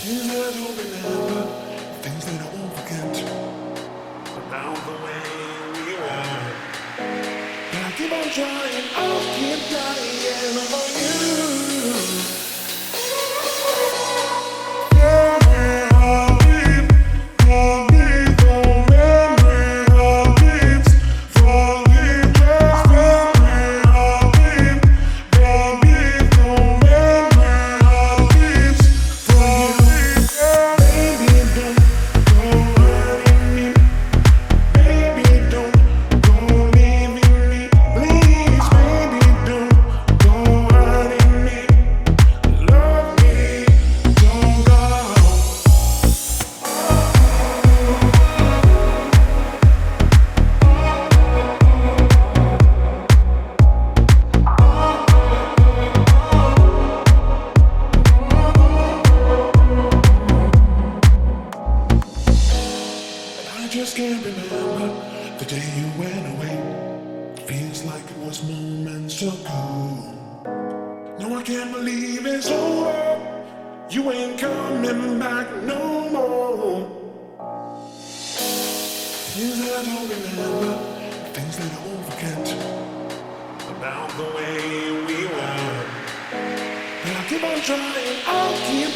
Things that I don't remember, things that I won't forget about the way we were. I keep on trying, I'll keep trying just can't remember the day you went away. Feels like it was moments ago. No, I can't believe it's over. You ain't coming back no more. Things that I don't remember, things that I won't forget about the way we were. And I keep on trying, I'll keep.